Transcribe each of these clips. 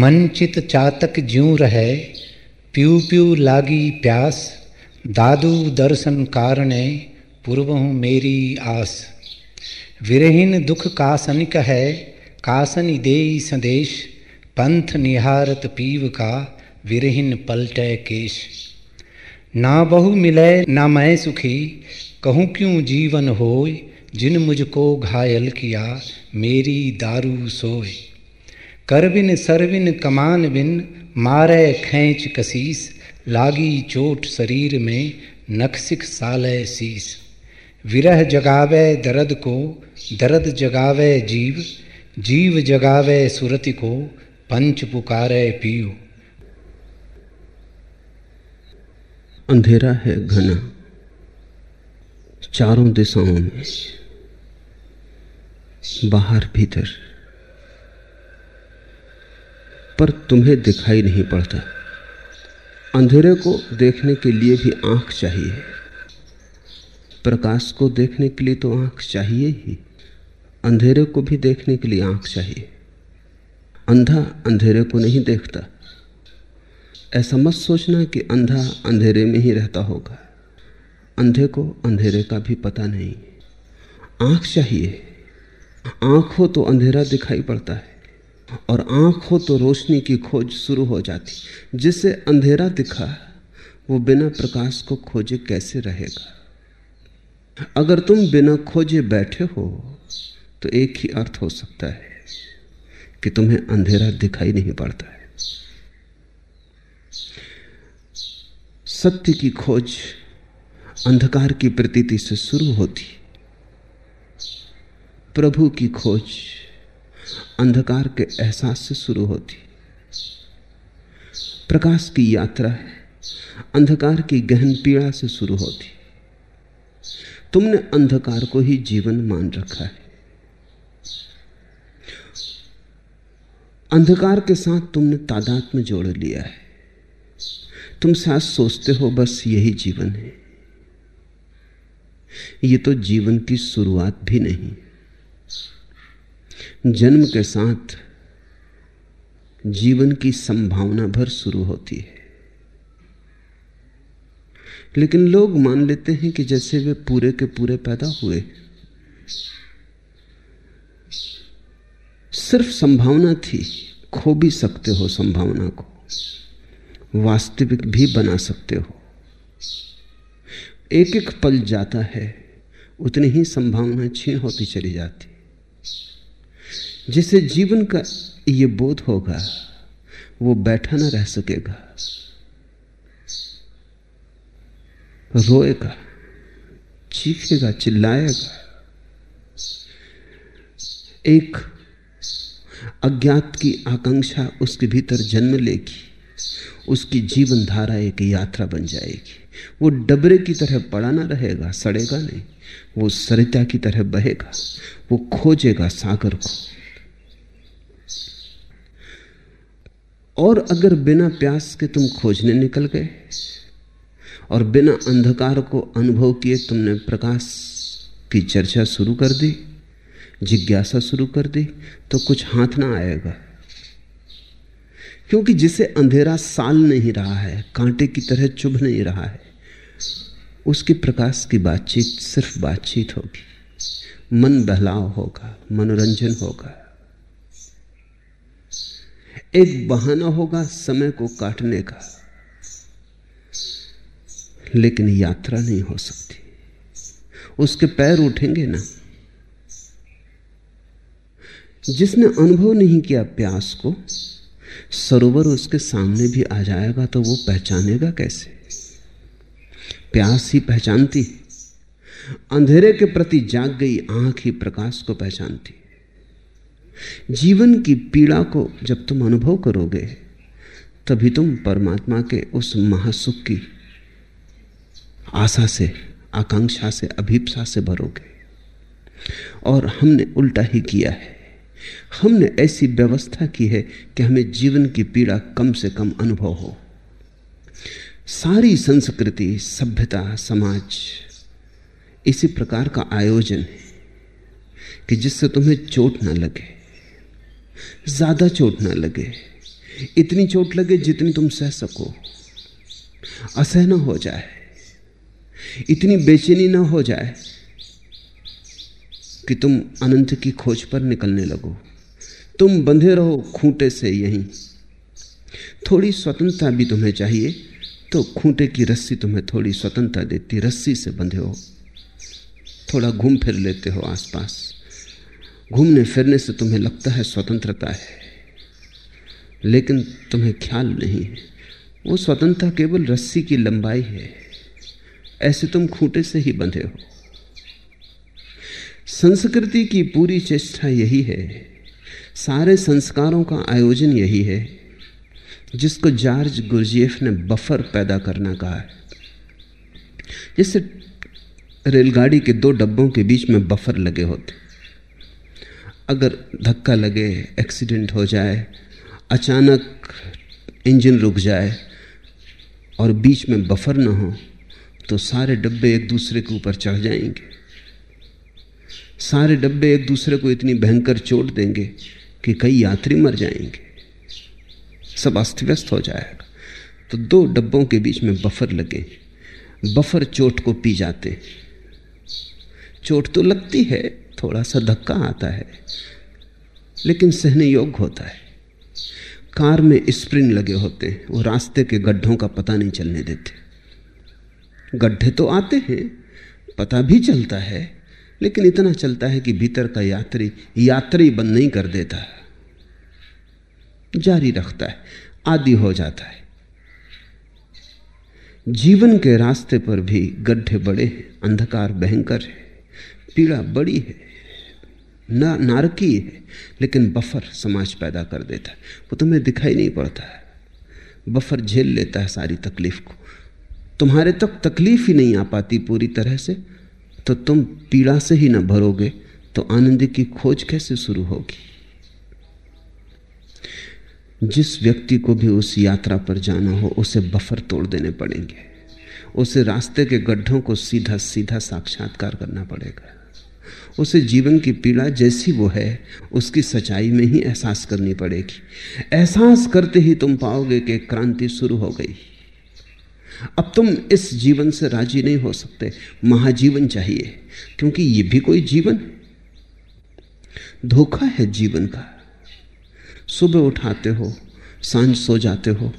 मन चित चातक ज्यों रहे, प्यू प्यू लागी प्यास, दादू दर्शन कारणे पूर्वहु मेरी आस। विरहीन दुख कासन है कासन दे संदेश, पंथ निहारत पीव का विरहीन पलटे केश। ना बहु मिले, ना मैं सुखी, कहूँ क्यों जीवन होय, जिन मुझको घायल किया, मेरी दारू सोए कर बिन सरविन कमान बिन, मारे खैंच कसीस, लागी चोट शरीर में नक्सिक साले शीस विरह जगावे दर्द को, दर्द जगावे जीव जीव जगावे सुरति को, पंच पुकारे पियो अंधेरा है घना, चारों दिशाओं में, बाहर भीतर। पर तुम्हें दिखाई नहीं पड़ता। अंधेरे को देखने के लिए भी आँख चाहिए। प्रकाश को देखने के लिए तो आँख चाहिए ही। अंधेरे को भी देखने के लिए आँख चाहिए। अंधा अंधेरे को नहीं देखता। ऐसा मत सोचना कि अंधा अंधेरे में ही रहता होगा। अंधे को अंधेरे का भी पता नहीं। आँख चाहिए। आँख हो तो अंधेरा दिखाई पड़ता है। और आँख हो तो रोशनी की खोज शुरू हो जाती। जिसे अंधेरा दिखा, वो बिना प्रकाश को खोजे कैसे रहेगा? अगर तुम बिना खोजे बैठे हो तो एक ही अर्थ हो सकता है कि तुम्हें अंधेरा दिखाई नहीं पड़ता है। सत्य की खोज अंधकार की प्रतीति से शुरू होती। प्रभु की खोज अंधकार के एहसास से शुरू होती प्रकाश की यात्रा है। अंधकार की गहन पीड़ा से शुरू होती तुमने अंधकार को ही जीवन मान रखा है। अंधकार के साथ तुमने तादाद में जोड़ लिया है। तुम साथ सोचते हो, बस यही जीवन है। ये तो जीवन की शुरुआत भी नहीं। जन्म के साथ जीवन की संभावना भर शुरू होती है। लेकिन लोग मान लेते हैं कि जैसे वे पूरे के पूरे पैदा हुए सिर्फ़ संभावना थी, खो भी सकते हो संभावना को। वास्तविक भी बना सकते हो। एक एक पल जाता है, उतनी ही संभावना छीन होती चली जाती। जिसे जीवन का ये बोध होगा, वो बैठा ना रह सकेगा। रोएगा, चीखेगा, चिल्लाएगा। एक अज्ञात की आकांक्षा उसके भीतर जन्म लेगी। उसकी जीवन धारा एक यात्रा बन जाएगी। वो डबरे की तरह पड़ा ना रहेगा, सड़ेगा नहीं। वो सरिता की तरह बहेगा, वो खोजेगा सागर को। और अगर बिना प्यास के तुम खोजने निकल गए और बिना अंधकार को अनुभव किए तुमने प्रकाश की चर्चा शुरू कर दी, जिज्ञासा शुरू कर दी तो कुछ हाथ ना आएगा। क्योंकि जिसे अंधेरा साल नहीं रहा है, कांटे की तरह चुभ नहीं रहा है, उसकी प्रकाश की बातचीत सिर्फ़ बातचीत होगी। मन बहलाव होगा, मनोरंजन होगा। एक बहाना होगा समय को काटने का। लेकिन यात्रा नहीं हो सकती। उसके पैर उठेंगे ना। जिसने अनुभव नहीं किया प्यास को, सरोवर उसके सामने भी आ जाएगा तो वो पहचानेगा कैसे? प्यास ही पहचानती। अंधेरे के प्रति जाग गई आँख ही प्रकाश को पहचानती। जीवन की पीड़ा को जब तुम अनुभव करोगे, तभी तुम परमात्मा के उस महासुख की आशा से, आकांक्षा से, अभीपसा से भरोगे। और हमने उल्टा ही किया है। हमने ऐसी व्यवस्था की है कि हमें जीवन की पीड़ा कम से कम अनुभव हो। सारी संस्कृति, सभ्यता, समाज, इसी प्रकार का आयोजन है कि जिससे तुम्हें चोट ना लगे। ज़्यादा चोट ना लगे। इतनी चोट लगे जितनी तुम सह सको। असहन हो जाए। इतनी बेचैनी ना हो जाए कि तुम अनंत की खोज पर निकलने लगो। तुम बंधे रहो खूंटे से यहीं। थोड़ी स्वतंत्रता भी तुम्हें चाहिए तो खूंटे की रस्सी तुम्हें थोड़ी स्वतंत्रता देती, रस्सी से बंधे हो। थोड़ा घूम फिर लेते हो आसपास। घूमने फिरने से तुम्हें लगता है स्वतंत्रता है, लेकिन तुम्हें ख्याल नहीं है। वो स्वतंत्रता केवल रस्सी की लंबाई है। ऐसे तुम खूंटे से ही बंधे हो। संस्कृति की पूरी चेष्टा यही है। सारे संस्कारों का आयोजन यही है, जिसको जॉर्ज गुरजेफ ने बफर पैदा करना कहा है। जैसे रेलगाड़ी के दो डब्बों के बीच में बफर लगे होते। अगर धक्का लगे एक्सीडेंट हो जाए, अचानक इंजन रुक जाए और बीच में बफर ना हो तो सारे डब्बे एक दूसरे के ऊपर चढ़ जाएँगे। सारे डब्बे एक दूसरे को इतनी भयंकर चोट देंगे कि कई यात्री मर जाएँगे। सब अस्त व्यस्त हो जाएगा। तो दो डब्बों के बीच में बफर लगे। बफर चोट को पी जाते। चोट तो लगती है। थोड़ा सा धक्का आता है, लेकिन सहने योग्य होता है। कार में स्प्रिंग लगे होते हैं, वो रास्ते के गड्ढों का पता नहीं चलने देते। गड्ढे तो आते हैं, पता भी चलता है, लेकिन इतना चलता है कि भीतर का यात्री यात्री बंद नहीं कर देता। जारी रखता है, आदि हो जाता है। जीवन के रास्ते पर भी गड्ढे बड़े हैं, अंधकार भयंकर है। पीड़ा बड़ी है, ना नारकी है, लेकिन बफर समाज पैदा कर देता है। वो तुम्हें दिखाई नहीं पड़ता है। बफर झेल लेता है सारी तकलीफ़ को। तुम्हारे तक तकलीफ़ ही नहीं आ पाती पूरी तरह से। तो तुम पीड़ा से ही ना भरोगे तो आनंद की खोज कैसे शुरू होगी? जिस व्यक्ति को भी उस यात्रा पर जाना हो, उसे बफर तोड़ देने पड़ेंगे। उसे रास्ते के गड्ढों को सीधा सीधा साक्षात्कार करना पड़ेगा। उसे जीवन की पीड़ा जैसी वो है, उसकी सच्चाई में ही एहसास करनी पड़ेगी। एहसास करते ही तुम पाओगे कि क्रांति शुरू हो गई। अब तुम इस जीवन से राज़ी नहीं हो सकते। महाजीवन चाहिए, क्योंकि ये भी कोई जीवन। धोखा है जीवन का। सुबह उठाते हो, साँझ सो जाते हो,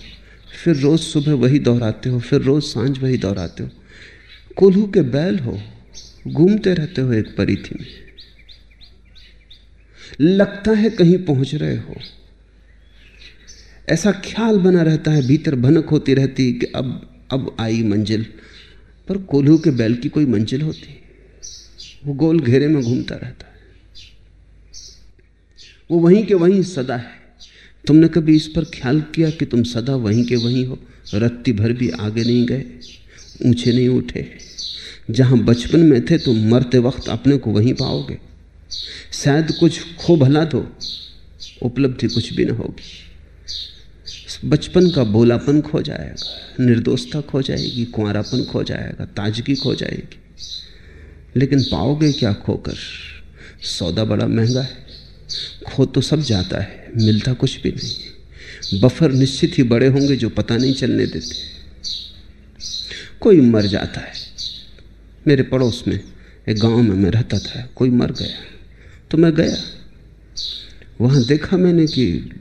फिर रोज सुबह वही दोहराते हो, फिर रोज साँझ वही दोहराते हो। कोल्हू के बैल हो घूमते रहते हो एक परिधि में। लगता है कहीं पहुँच रहे हो। ऐसा ख्याल बना रहता है, भीतर भनक होती रहती कि अब अब आई मंजिल। पर कोल्हू के बैल की कोई मंजिल होती वो गोल घेरे में घूमता रहता है। वो वहीं के वहीं सदा है। तुमने कभी इस पर ख्याल किया कि तुम सदा वहीं के वहीं हो? रत्ती भर भी आगे नहीं गए, ऊँचे नहीं उठे। जहाँ बचपन में थे तो मरते वक्त अपने को वहीं पाओगे। शायद कुछ खो भला दो उपलब्धि कुछ भी ना होगी। बचपन का बोलापन खो जाएगा, निर्दोषता खो जाएगी, कुंवरापन खो जाएगा, ताजगी खो जाएगी। लेकिन पाओगे क्या खोकर? सौदा बड़ा महँगा है। खो तो सब जाता है, मिलता कुछ भी नहीं। बफर निश्चित ही बड़े होंगे जो पता नहीं चलने देते। कोई मर जाता है मेरे पड़ोस में एक गाँव में मैं रहता था, कोई मर गया। तो मैं गया। वहाँ देखा मैंने कि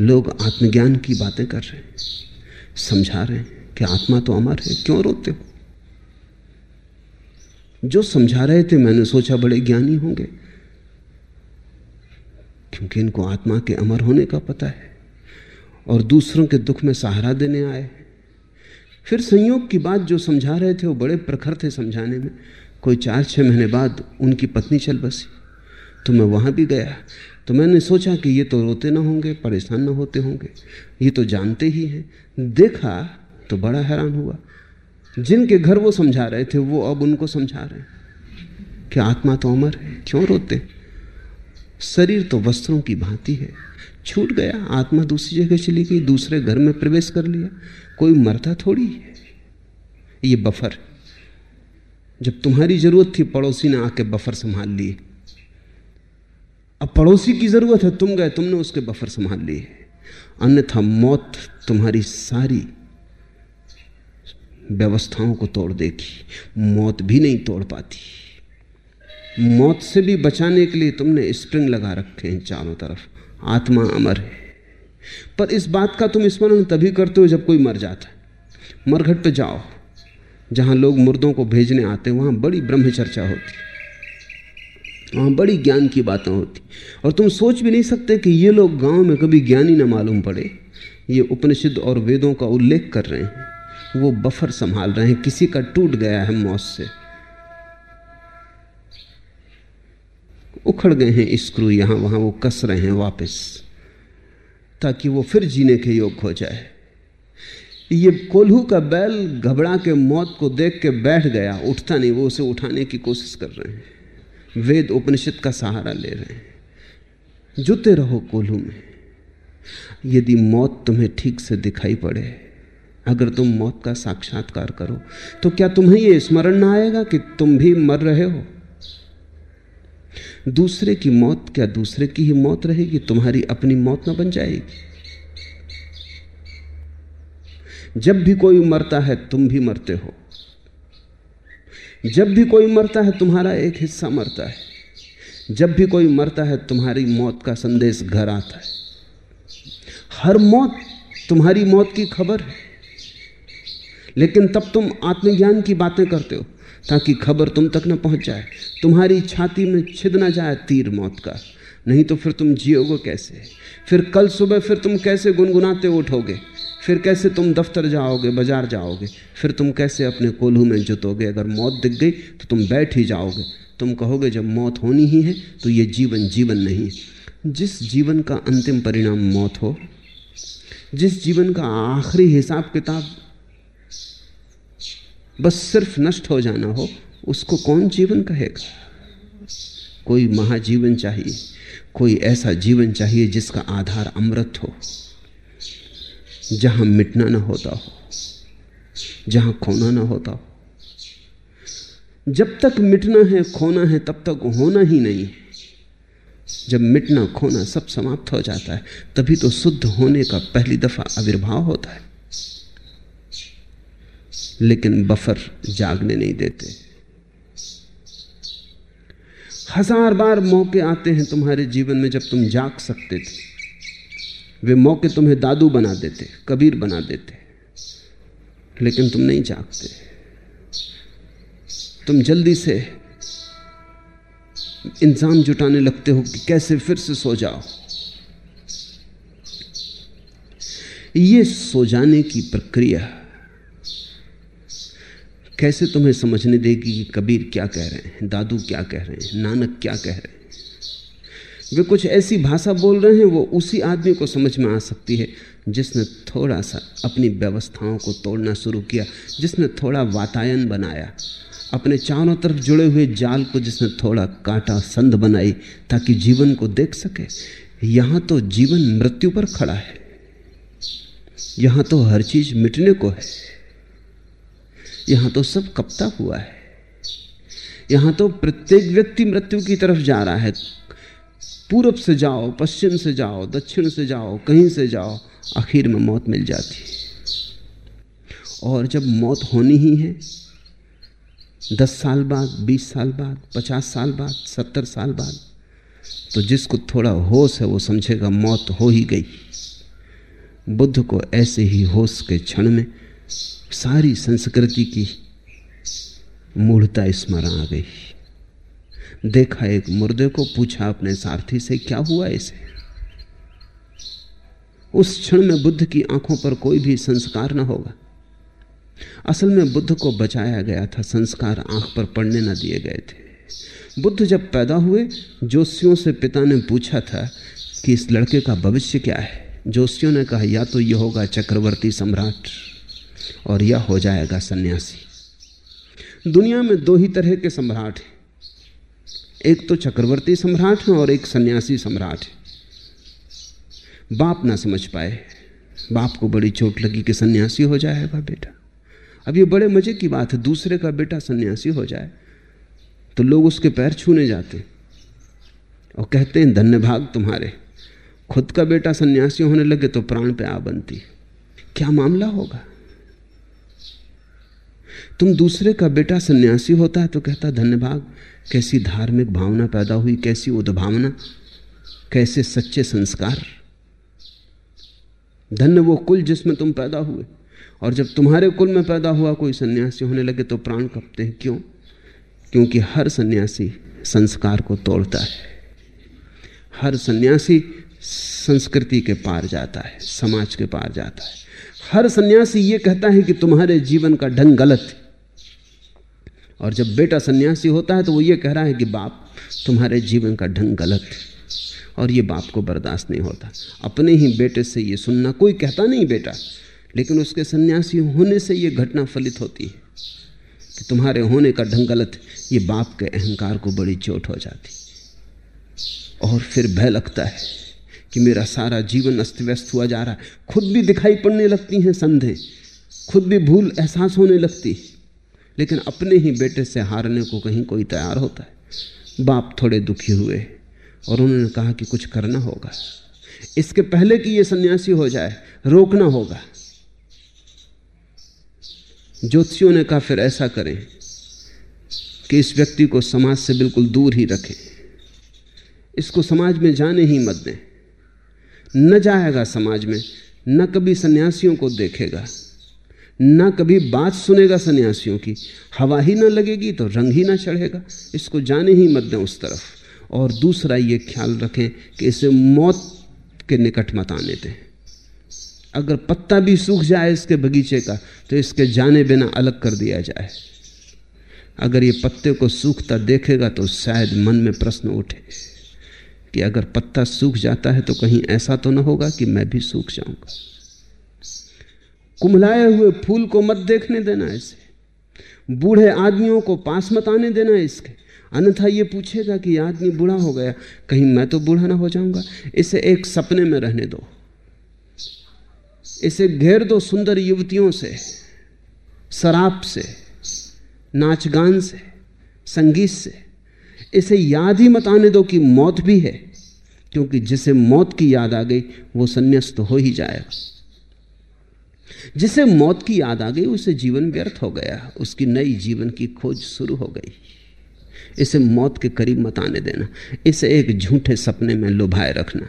लोग आत्मज्ञान की बातें कर रहे हैं, समझा रहे हैं कि आत्मा तो अमर है, क्यों रोते हो? जो समझा रहे थे, मैंने सोचा बड़े ज्ञानी होंगे, क्योंकि इनको आत्मा के अमर होने का पता है और दूसरों के दुख में सहारा देने आए फिर संयोग की बात जो समझा रहे थे वो बड़े प्रखर थे समझाने में। कोई चार छः महीने बाद उनकी पत्नी चल बसी। तो मैं वहाँ भी गया। तो मैंने सोचा कि ये तो रोते ना होंगे, परेशान ना होते होंगे। ये तो जानते ही हैं। देखा तो बड़ा हैरान हुआ। जिनके घर वो समझा रहे थे, वो अब उनको समझा रहे हैं। कि आत्मा तो अमर है? क्यों रोते? शरीर तो वस्त्रों की भांति है। छूट गया, आत्मा दूसरी जगह चली गई, दूसरे घर में प्रवेश कर लिया। कोई मरता थोड़ी है ये बफर, जब तुम्हारी ज़रूरत थी, पड़ोसी ने आके बफर संभाल लिए। अब पड़ोसी की ज़रूरत है, तुम गए, तुमने उसके बफर संभाल लिए। अन्यथा मौत तुम्हारी सारी व्यवस्थाओं को तोड़ देगी, मौत भी नहीं तोड़ पाती। मौत से भी बचाने के लिए तुमने स्प्रिंग लगा रखे हैं चारों तरफ़। आत्मा अमर है। पर इस बात का तुम स्मरण तभी करते हो जब कोई मर जाता है। मरघट पे जाओ। जहाँ लोग मुर्दों को भेजने आते हैं, वहाँ बड़ी ब्रह्म चर्चा होती वहाँ बड़ी ज्ञान की बातें होती और तुम सोच भी नहीं सकते कि ये लोग गाँव में कभी ज्ञानी ना मालूम पड़े। ये उपनिषद और वेदों का उल्लेख कर रहे हैं। वो बफर संभाल रहे हैं। किसी का टूट गया है मौत से। उखड़ गए हैं स्क्रू यहाँ, वहाँ वो कस रहे हैं वापस, ताकि वो फिर जीने के योग हो जाए। ये कोल्हू का बैल घबरा के मौत को देख के बैठ गया, उठता नहीं, वो उसे उठाने की कोशिश कर रहे हैं। वेद उपनिषद का सहारा ले रहे हैं। जुते रहो कोल्हू में। यदि मौत तुम्हें ठीक से दिखाई पड़े, अगर तुम मौत का साक्षात्कार करो तो क्या तुम्हें यह स्मरण ना आएगा कि तुम भी मर रहे हो? दूसरे की मौत क्या दूसरे की ही मौत रहेगी? तुम्हारी अपनी मौत ना बन जाएगी। जब भी कोई मरता है, तुम भी मरते हो। जब भी कोई मरता है, तुम्हारा एक हिस्सा मरता है। जब भी कोई मरता है, तुम्हारी मौत का संदेश घर आता है। हर मौत तुम्हारी मौत की खबर है। लेकिन तब तुम आत्मज्ञान की बातें करते हो। ताकि खबर तुम तक न पहुँच जाए। तुम्हारी छाती में छिद ना जाए तीर मौत का। नहीं तो फिर तुम जियोगे कैसे? फिर कल सुबह फिर तुम कैसे गुनगुनाते उठोगे? फिर कैसे तुम दफ्तर जाओगे, बाज़ार जाओगे? फिर तुम कैसे अपने कोल्हू में जुतोगे? अगर मौत दिख गई तो तुम बैठ ही जाओगे। तुम कहोगे, जब मौत होनी ही है तो ये जीवन जीवन नहीं जिस जीवन का अंतिम परिणाम मौत हो, जिस जीवन का आखिरी हिसाब किताब बस सिर्फ़ नष्ट हो जाना हो, उसको कौन जीवन कहेगा? कोई महाजीवन चाहिए, कोई ऐसा जीवन चाहिए जिसका आधार अमृत हो, जहाँ मिटना ना होता हो, जहाँ खोना ना होता हो। जब तक मिटना है, खोना है, तब तक होना ही नहीं है। जब मिटना, खोना सब समाप्त हो जाता है, तभी तो शुद्ध होने का पहली दफ़ा आविर्भाव होता है। लेकिन बफर जागने नहीं देते। हज़ार बार मौके आते हैं तुम्हारे जीवन में जब तुम जाग सकते थे। वे मौके तुम्हें दादू बना देते, कबीर बना देते, लेकिन तुम नहीं जागते। तुम जल्दी से इंतज़ाम जुटाने लगते हो कि कैसे फिर से सो जाओ। ये सो जाने की प्रक्रिया कैसे तुम्हें समझने देगी कि कबीर क्या कह रहे हैं, दादू क्या कह रहे हैं, नानक क्या कह रहे हैं? वे कुछ ऐसी भाषा बोल रहे हैं, वो उसी आदमी को समझ में आ सकती है, जिसने थोड़ा सा अपनी व्यवस्थाओं को तोड़ना शुरू किया, जिसने थोड़ा वातायन बनाया, अपने चारों तरफ़ जुड़े हुए जाल को जिसने थोड़ा काटा संध बनाई, ताकि जीवन को देख सके। यहाँ तो जीवन मृत्यु पर खड़ा है। यहाँ तो हर चीज़ मिटने को है। यहाँ तो सब कपता हुआ है। यहाँ तो प्रत्येक व्यक्ति मृत्यु की तरफ़ जा रहा है। पूरब से जाओ, पश्चिम से जाओ, दक्षिण से जाओ, कहीं से जाओ, आखिर में मौत मिल जाती है। और जब मौत होनी ही है, दस साल बाद, बीस साल बाद, पचास साल बाद, सत्तर साल बाद तो जिसको थोड़ा होश है वो समझेगा मौत हो ही गई। बुद्ध को ऐसे ही होश के क्षण में सारी संस्कृति की मूढ़ता स्मरण आ गई। देखा एक मुर्दे को पूछा अपने सारथी से, क्या हुआ इसे? उस क्षण में बुद्ध की आँखों पर कोई भी संस्कार न होगा। असल में बुद्ध को बचाया गया था, संस्कार आँख पर पड़ने न दिए गए थे। बुद्ध जब पैदा हुए, जोशियों से पिता ने पूछा था कि इस लड़के का भविष्य क्या है? जोशियों ने कहा, या तो यह होगा चक्रवर्ती सम्राट और यह हो जाएगा सन्यासी। दुनिया में दो ही तरह के सम्राट हैं। एक तो चक्रवर्ती सम्राट है और एक सन्यासी सम्राट है। बाप ना समझ पाए। बाप को बड़ी चोट लगी कि सन्यासी हो जाएगा बेटा। अब ये बड़े मज़े की बात है, दूसरे का बेटा सन्यासी हो जाए तो लोग उसके पैर छूने जाते और कहते हैं, धन्य भाग तुम्हारे। खुद का बेटा सन्यासी होने लगे तो प्राण पे आ बनती क्या मामला होगा? तुम दूसरे का बेटा सन्यासी होता है तो कहता धन्यभाग कैसी धार्मिक भावना पैदा हुई, कैसी उद्भावना कैसे सच्चे संस्कार। धन्य वो कुल जिसमें तुम पैदा हुए। और जब तुम्हारे कुल में पैदा हुआ, कोई सन्यासी होने लगे तो प्राण कपते हैं। क्यों? क्योंकि हर सन्यासी संस्कार को तोड़ता है। हर सन्यासी संस्कृति के पार जाता है, समाज के पार जाता है। हर सन्यासी ये कहता है कि तुम्हारे जीवन का ढंग गलत है। और जब बेटा सन्यासी होता है तो वो ये कह रहा है कि बाप, तुम्हारे जीवन का ढंग गलत है और ये बाप को बर्दाश्त नहीं होता। अपने ही बेटे से ये सुनना, कोई कहता नहीं बेटा, लेकिन उसके सन्यासी होने से ये घटना फलित होती है कि तुम्हारे होने का ढंग गलत ये बाप के अहंकार को बड़ी चोट हो जाती और फिर भय लगता है कि मेरा सारा जीवन अस्त व्यस्त हुआ जा रहा है। खुद भी दिखाई पड़ने लगती हैं संधे खुद भी भूल एहसास होने लगती लेकिन अपने ही बेटे से हारने को कहीं कोई तैयार होता है। बाप थोड़े दुखी हुए और उन्होंने कहा कि कुछ करना होगा। इसके पहले कि ये सन्यासी हो जाए, रोकना होगा। ज्योतिषियों ने कहा, फिर ऐसा करें कि इस व्यक्ति को समाज से बिल्कुल दूर ही रखें। इसको समाज में जाने ही मत दें। न जाएगा समाज में, न कभी सन्यासियों को देखेगा। न कभी बात सुनेगा सन्यासियों की। हवा ही ना लगेगी तो रंग ही ना चढ़ेगा। इसको जाने ही मत दें उस तरफ़। और दूसरा ये ख्याल रखें कि इसे मौत के निकट मत आने दें। अगर पत्ता भी सूख जाए इसके बगीचे का तो इसके जाने बिना अलग कर दिया जाए। अगर ये पत्ते को सूखता देखेगा तो शायद मन में प्रश्न उठे कि अगर पत्ता सूख जाता है तो कहीं ऐसा तो ना होगा कि मैं भी सूख जाऊँगा। कुमलाए हुए फूल को मत देखने देना इसे। बूढ़े आदमियों को पास मत आने देना इसके। अन्यथा ये पूछेगा कि आदमी बूढ़ा हो गया, कहीं मैं तो बूढ़ा ना हो जाऊँगा। इसे एक सपने में रहने दो। इसे घेर दो सुंदर युवतियों से, शराब से नाच गान से, संगीत से। इसे याद ही मत आने दो कि मौत भी है, क्योंकि जिसे मौत की याद आ गई, वो संन्यास्त हो ही जाएगा। जिसे मौत की याद आ गई उसे जीवन व्यर्थ हो गया, उसकी नई जीवन की खोज शुरू हो गई। इसे मौत के करीब मत आने देना, इसे एक झूठे सपने में लुभाए रखना।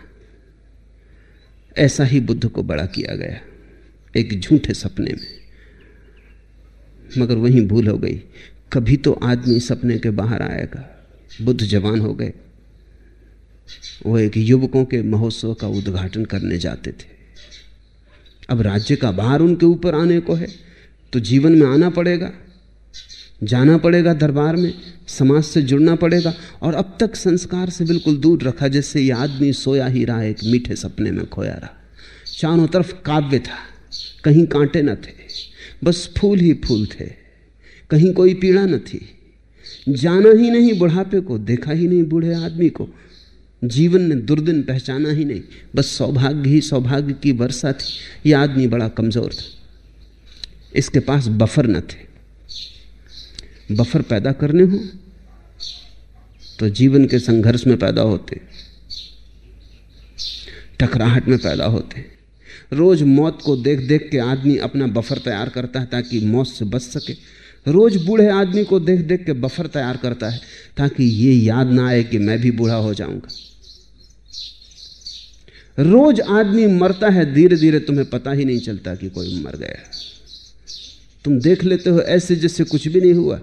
ऐसा ही बुद्ध को बड़ा किया गया, एक झूठे सपने में। मगर वहीं भूल हो गई, कभी तो आदमी सपने के बाहर आएगा, बुद्ध जवान हो गए। वो एक युवकों के महोत्सव का उद्घाटन करने जाते थे। अब राज्य का बाहर उनके ऊपर आने को है तो जीवन में आना पड़ेगा, जाना पड़ेगा दरबार में, समाज से जुड़ना पड़ेगा, और अब तक संस्कार से बिल्कुल दूर रखा, जैसे ये आदमी सोया ही रहा, एक मीठे सपने में खोया रहा। चारों तरफ़ काव्य था, कहीं कांटे न थे, बस फूल ही फूल थे, कहीं कोई पीड़ा न थी। जाना ही नहीं, बुढ़ापे को, देखा ही नहीं बूढ़े आदमी को जीवन ने दुर्दिन पहचाना ही नहीं, बस सौभाग्य ही सौभाग्य की वर्षा थी। यह आदमी बड़ा कमज़ोर था। इसके पास बफर न थे। बफर पैदा करने हो तो जीवन के संघर्ष में पैदा होते, टकराहट में पैदा होते। रोज मौत को देख देख के आदमी अपना बफर तैयार करता है ताकि मौत से बच सके। रोज बूढ़े आदमी को देख देख के बफर तैयार करता है ताकि ये याद ना आए कि मैं भी बूढ़ा हो जाऊँगा। रोज आदमी मरता है धीरे धीरे तुम्हें पता ही नहीं चलता कि कोई मर गया। तुम देख लेते हो ऐसे जैसे कुछ भी नहीं हुआ।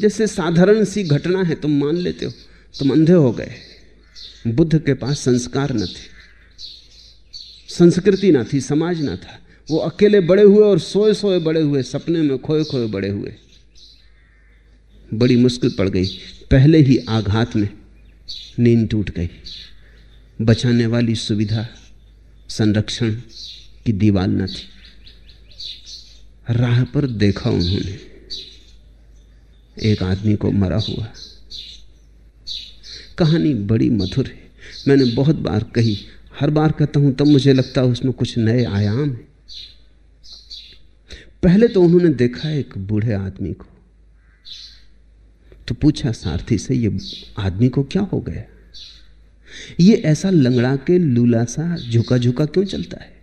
जैसे साधारण सी घटना है, तुम मान लेते हो। तुम अंधे हो गए। बुद्ध के पास संस्कार न थे। संस्कृति ना थी, समाज ना था। वो अकेले बड़े हुए और सोए सोए बड़े हुए, सपने में खोए खोए बड़े हुए। बड़ी मुश्किल पड़ गई। पहले ही आघात में नींद टूट गई। बचाने वाली सुविधा संरक्षण की दीवार न थी। राह पर देखा उन्होंने। एक आदमी को मरा हुआ। कहानी बड़ी मधुर है। मैंने बहुत बार कही, हर बार कहता हूँ, तब मुझे लगता है उसमें कुछ नए आयाम है। पहले तो उन्होंने देखा एक बूढ़े आदमी को। तो पूछा, सारथी से ये आदमी को क्या हो गया? ये ऐसा लंगड़ा के लूला सा झुका झुका क्यों चलता है?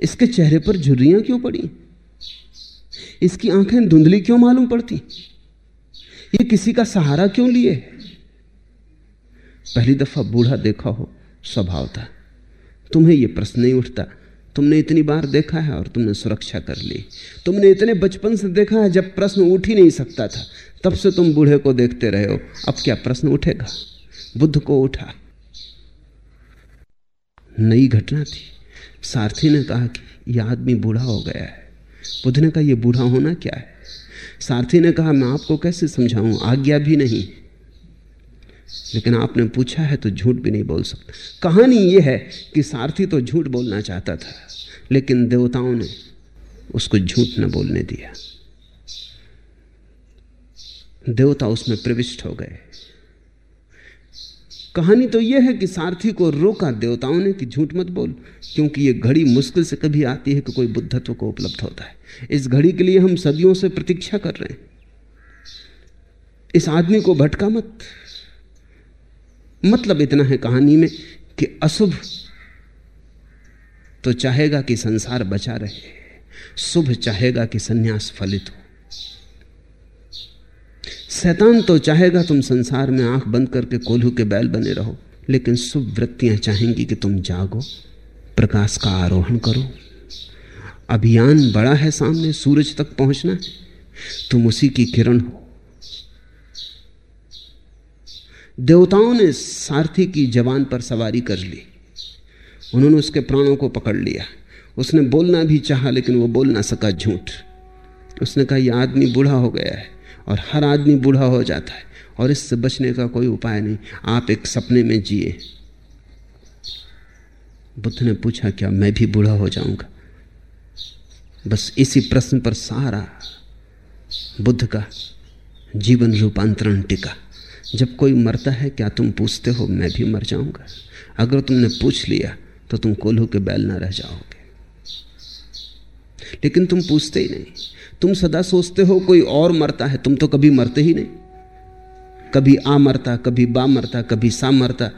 इसके चेहरे पर झुर्रियाँ क्यों पड़ी? इसकी आँखें धुंधली क्यों मालूम पड़ती? ये किसी का सहारा क्यों लिए? पहली दफ़ा बूढ़ा देखा हो, स्वभाव था। तुम्हें यह प्रश्न नहीं उठता। तुमने इतनी बार देखा है और तुमने सुरक्षा कर ली। तुमने इतने बचपन से देखा है, जब प्रश्न उठ ही नहीं सकता था। तब से तुम बूढ़े को देखते रहे हो। अब क्या प्रश्न उठेगा? बुद्ध को उठा। नई घटना थी। सारथी ने कहा कि यह आदमी बूढ़ा हो गया है। बुद्ध ने कहा यह बूढ़ा होना क्या है? सारथी ने कहा, मैं आपको कैसे समझाऊं? आज्ञा भी नहीं। लेकिन आपने पूछा है तो झूठ भी नहीं बोल सकता। कहानी यह है कि सारथी तो झूठ बोलना चाहता था, लेकिन देवताओं ने उसको झूठ न बोलने दिया। देवता उसमें प्रविष्ट हो गए। कहानी तो यह है कि सारथी को रोका देवताओं ने कि झूठ मत बोल, क्योंकि यह घड़ी मुश्किल से कभी आती है कि कोई बुद्धत्व को उपलब्ध होता है। इस घड़ी के लिए हम सदियों से प्रतीक्षा कर रहे हैं। इस आदमी को भटका मत। मतलब इतना है कहानी में कि अशुभ तो चाहेगा कि संसार बचा रहे, शुभ चाहेगा कि सन्यास फलित हो। शैतान तो चाहेगा तुम संसार में आँख बंद करके कोल्हू के बैल बने रहो, लेकिन शुभ वृत्तियाँ चाहेंगी कि तुम जागो, प्रकाश का आरोहण करो। अभियान बड़ा है सामने, सूरज तक पहुँचना है। तुम उसी की किरण हो। देवताओं ने सारथी की जवान पर सवारी कर ली। उन्होंने उसके प्राणों को पकड़ लिया। उसने बोलना भी चाहा, लेकिन वो बोल ना सका झूठ। उसने कहा, यह आदमी बूढ़ा हो गया है। और हर आदमी बूढ़ा हो जाता है और इससे बचने का कोई उपाय नहीं। आप एक सपने में जिए। बुद्ध ने पूछा, क्या मैं भी बूढ़ा हो जाऊँगा? बस इसी प्रश्न पर सारा बुद्ध का जीवन रूपांतरण टिका। जब कोई मरता है, क्या तुम पूछते हो, मैं भी मर जाऊँगा? अगर तुमने पूछ लिया तो तुम कोल्हू के बैल ना रह जाओगे। लेकिन तुम पूछते ही नहीं। तुम सदा सोचते हो कोई और मरता है, तुम तो कभी मरते ही नहीं। कभी आ मरता, कभी बा मरता, कभी सा मरता,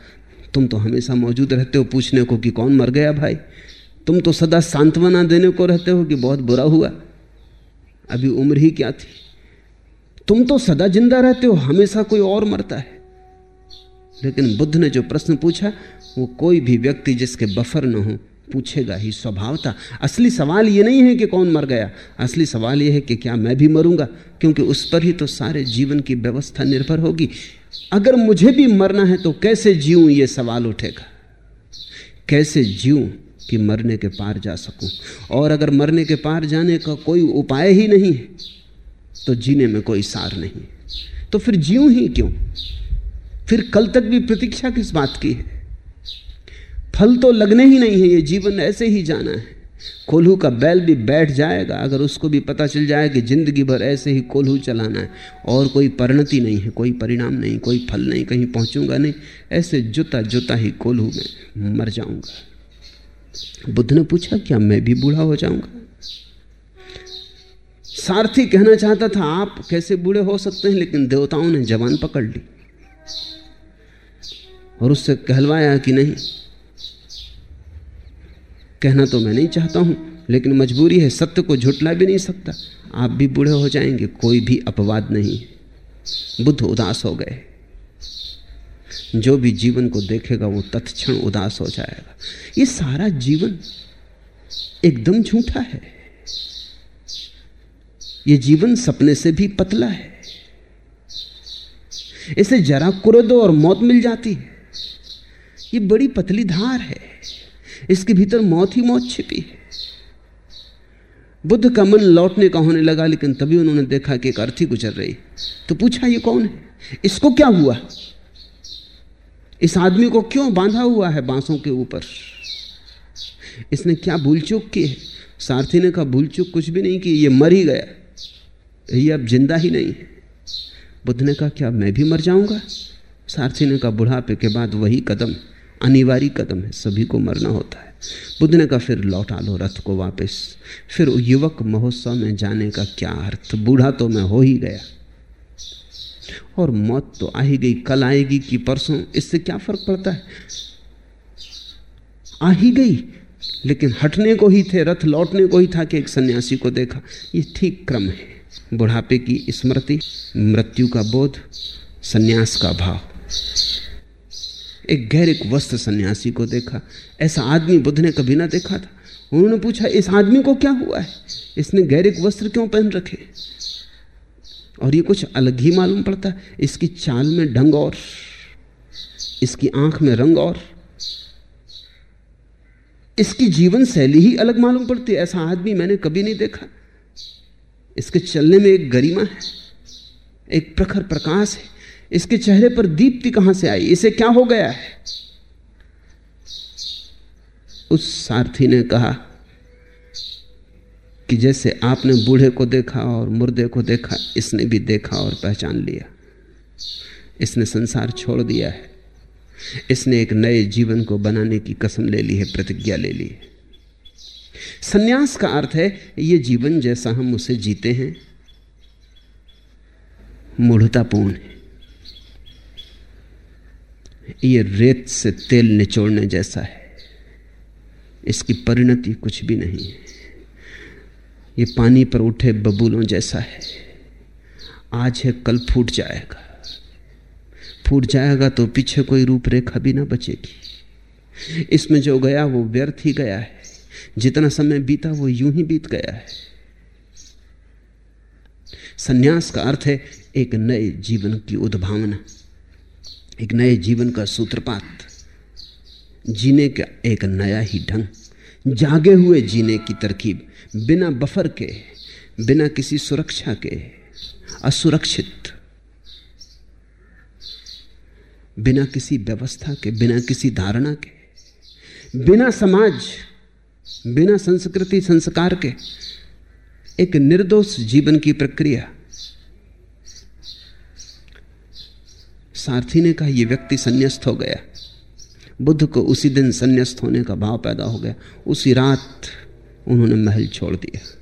तुम तो हमेशा मौजूद रहते हो पूछने को कि कौन मर गया भाई? तुम तो सदा सांत्वना देने को रहते हो कि बहुत बुरा हुआ। अभी उम्र ही क्या थी? तुम तो सदा ज़िंदा रहते हो, हमेशा कोई और मरता है। लेकिन बुद्ध ने जो प्रश्न पूछा, वो कोई भी व्यक्ति जिसके बफर न हो पूछेगा ही स्वभाव था असली सवाल ये नहीं है कि कौन मर गया। असली सवाल ये है कि क्या मैं भी मरूँगा? क्योंकि उस पर ही तो सारे जीवन की व्यवस्था निर्भर होगी। अगर मुझे भी मरना है तो कैसे जीऊं ये सवाल उठेगा? कैसे जीऊं कि मरने के पार जा सकूँ? और अगर मरने के पार जाने का कोई उपाय ही नहीं है तो जीने में कोई सार नहीं। तो फिर जीऊं ही क्यों? फिर कल तक भी प्रतीक्षा किस बात की है? फल तो लगने ही नहीं है, ये जीवन ऐसे ही जाना है। कोल्हू का बैल भी बैठ जाएगा, अगर उसको भी पता चल जाए कि ज़िंदगी भर ऐसे ही कोल्हू चलाना है, और कोई परिणति नहीं है, कोई परिणाम नहीं, कोई फल नहीं, कहीं पहुंचूँगा नहीं, ऐसे जुता जुता ही कोल्हू में मर जाऊँगा। बुद्ध ने पूछा, क्या मैं भी बूढ़ा हो जाऊँगा? सारथी कहना चाहता था, आप कैसे बूढ़े हो सकते हैं? लेकिन देवताओं ने जवान पकड़ ली और उससे कहलवाया कि नहीं कहना तो मैं नहीं चाहता हूँ, लेकिन मजबूरी है, सत्य को झुटला भी नहीं सकता। आप भी बूढ़े हो जाएँगे, कोई भी अपवाद नहीं। बुद्ध उदास हो गए। जो भी जीवन को देखेगा, वो तत्क्षण उदास हो जाएगा। ये सारा जीवन एकदम झूठा है। ये जीवन सपने से भी पतला है। इसे जरा कुरेदो और मौत मिल जाती है। ये बड़ी पतली धार है। इसके भीतर मौत ही मौत छिपी है। बुद्ध का मन लौटने का होने लगा, लेकिन तभी उन्होंने देखा कि एक अर्थी गुजर रही। तो पूछा, ये कौन है? इसको क्या हुआ? इस आदमी को क्यों बांधा हुआ है बांसों के ऊपर? इसने क्या भूल चूक की है? सारथी ने कहा भूल चूक कुछ भी नहीं की, ये मर ही गया। ये अब ज़िंदा ही नहीं है। बुद्ध ने कहा, क्या मैं भी मर जाऊँगा? सारथी ने कहा, बुढ़ापे के बाद वही कदम अनिवार्य कदम है, सभी को मरना होता है। बुद्ध ने कहा, फिर लौटा लो रथ को वापस। फिर युवक महोत्सव में जाने का क्या अर्थ? बूढ़ा तो मैं हो ही गया। और मौत तो आ ही गई, कल आएगी कि परसों, इससे क्या फ़र्क पड़ता है? आ ही गई, लेकिन हटने को ही थे, रथ लौटने को ही था कि एक सन्यासी को देखा। ये ठीक क्रम है, बुढ़ापे की स्मृति, मृत्यु का बोध, सन्यास का भाव। एक गहरिक वस्त्र सन्यासी को देखा। ऐसा आदमी बुद्ध ने कभी ना देखा था। उन्होंने पूछा, इस आदमी को क्या हुआ है? इसने गहरिक वस्त्र क्यों पहन रखे? और ये कुछ अलग ही मालूम पड़ता है। इसकी चाल में ढंग और, इसकी आँख में रंग और, इसकी जीवन शैली ही अलग मालूम पड़ती है। ऐसा आदमी मैंने कभी नहीं देखा। इसके चलने में एक गरिमा है, एक प्रखर प्रकाश है। इसके चेहरे पर दीप्ति कहाँ से आई? इसे क्या हो गया है? उस सारथी ने कहा कि जैसे आपने बूढ़े को देखा और मुर्दे को देखा, इसने भी देखा और पहचान लिया। इसने संसार छोड़ दिया है। इसने एक नए जीवन को बनाने की कसम ले ली है, प्रतिज्ञा ले ली है। संन्यास का अर्थ है, ये जीवन जैसा हम उसे जीते हैं, मूढ़तापूर्ण है। ये रेत से तेल निचोड़ने जैसा है। इसकी परिणति कुछ भी नहीं है। ये पानी पर उठे बबूलों जैसा है। आज है, कल फूट जाएगा। फूट जाएगा तो पीछे कोई रूपरेखा भी ना बचेगी। इसमें जो गया वो व्यर्थ ही गया है। जितना समय बीता वो यूँ ही बीत गया है। सन्यास का अर्थ है एक नए जीवन की उद्भावना। एक नए जीवन का सूत्रपात। जीने का एक नया ही ढंग। जागे हुए जीने की तरकीब, बिना बफर के, बिना किसी सुरक्षा के, असुरक्षित। बिना किसी व्यवस्था के, बिना किसी धारणा के, बिना समाज, बिना संस्कृति संस्कार के, एक निर्दोष जीवन की प्रक्रिया सारथी ने कहा यह व्यक्ति संन्यास्त हो गया। बुद्ध को उसी दिन संन्यास्त होने का भाव पैदा हो गया। उसी रात उन्होंने महल छोड़ दिया।